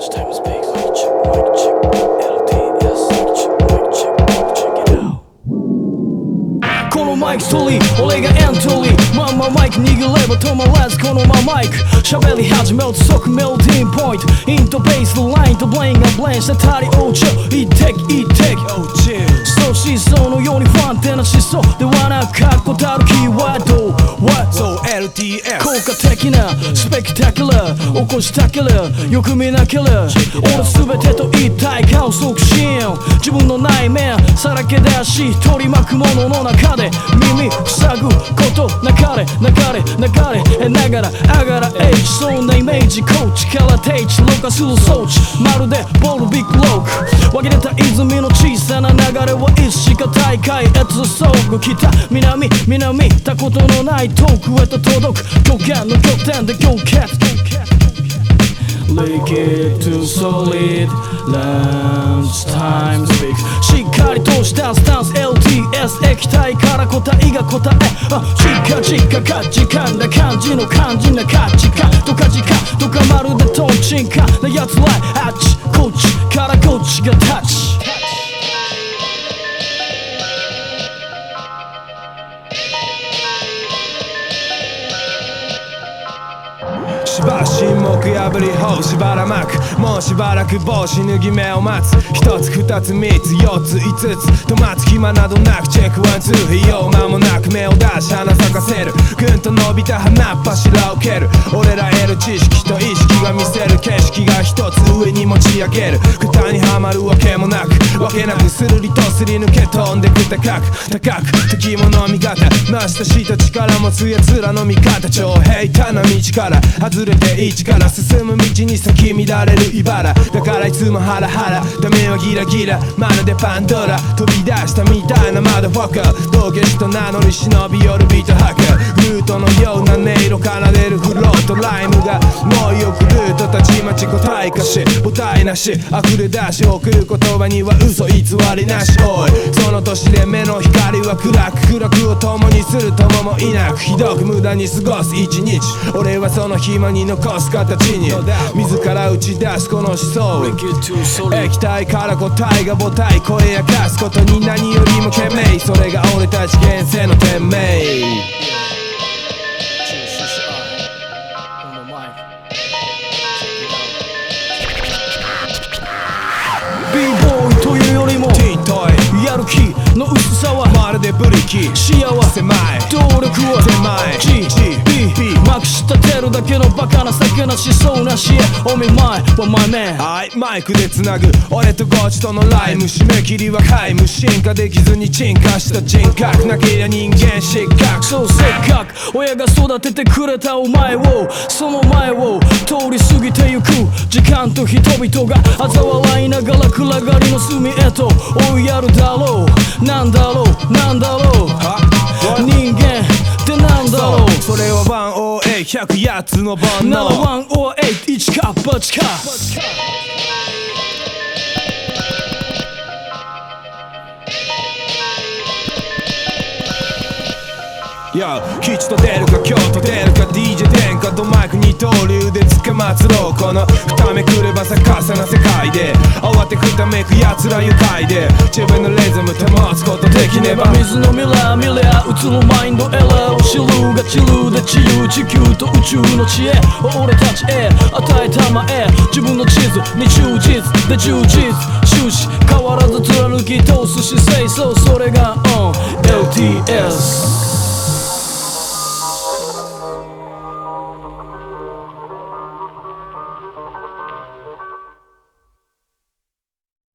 このマイク取り俺がエントリーまんまマイク握れば止まらずこのままマイク喋り始めると即メロディーポイントインとベースのラインとブレインがブレンしたたりおうちょ一滴一滴そう思想のように不安定な思想ではなく確固たるキーワード What's LTS 効果的なスペクタキュラー起こしたけるよく見なけれ俺すべてと一体感を促進自分の内面さらけ出し取り巻くものの中で耳塞ぐこと流れ流れ流れえながら上がら H そんなイメージコーチから定置ろ過する装置まるでボールビッグローク湧き出た泉の小さな流れはいつしか大海へと遭遇北南南たことのない遠くへと届く極限の極点で強決 Liquid to solid lunch time speak しっかりとしたスタンス LTS 液体から答えが答えあチカチカカチカンだ感じの肝心な価値観とか時間とかまるでトンチンカなやつらあっちこっちからこっちがタッチしばし沈黙破りほうしばらまく。もうしばらく帽子脱ぎ目を待つ。一つ二つ三つ四つ五つ。と待つ暇などなくチェックワンツー費用間もなく目を出し花咲かせる。ぐんと伸びた花柱を蹴る。俺ら得る知識と意識が見せる。景色が一つ上に持ち上げる。蓋にはまるわけもなく。わけなくスルリとすり抜け飛んでく高く高く敵もの味方なしたした力持つ奴らの味方超平坦な道から外れて一から進む道に咲き乱れる茨だからいつもハラハラダメはギラギラまるでパンドラ飛び出したみたいなマドファッカー道化師と名乗り忍び寄るビートハッカールートのような音色奏でるフロートライムがもうよくルートたちまち答えかし母体なし。溢れ出し送る言葉には嘘偽りなし。おいその年で目の光は暗く暗くを共にする友もいなく。ひどく無駄に過ごす。一日。俺はその暇に残す形に。自ら打ち出すこの思想。液体から答えが母体声明かすことに何よりも懸命それが俺たち現世の天命やる気の薄さはまるでブリキ。幸せ狭い動力は狭いまくし立てるだけのバカな魚しそうなしお見舞いは my man はいマイクでつなぐ。俺とゴチとのライム締め切りは皆無進化できずに沈下した人格なけりゃ人間。失格そうせっかく親が育ててくれたお前をその前を通り過ぎてゆく。時間と人々が嘲笑いながら暗がりの隅へと追いやるだろう。なんだろうなんだろう。108つの煩なら悩1 or 8 1か8か。いや吉と出るか京都出るか DJ 殿下とマイク二刀流で捕まつろう。この二目くれば逆さな世界で。慌てふためく奴ら愉快で。自分のリズム保つことできねば。水のミラー見りゃ映るマインドエラー。地球で自由地球と宇宙の知恵。俺たちへ与えたまえ。自分の地図に忠実で忠実。終始変わらず貫き通す姿勢。そうそれが OnLTS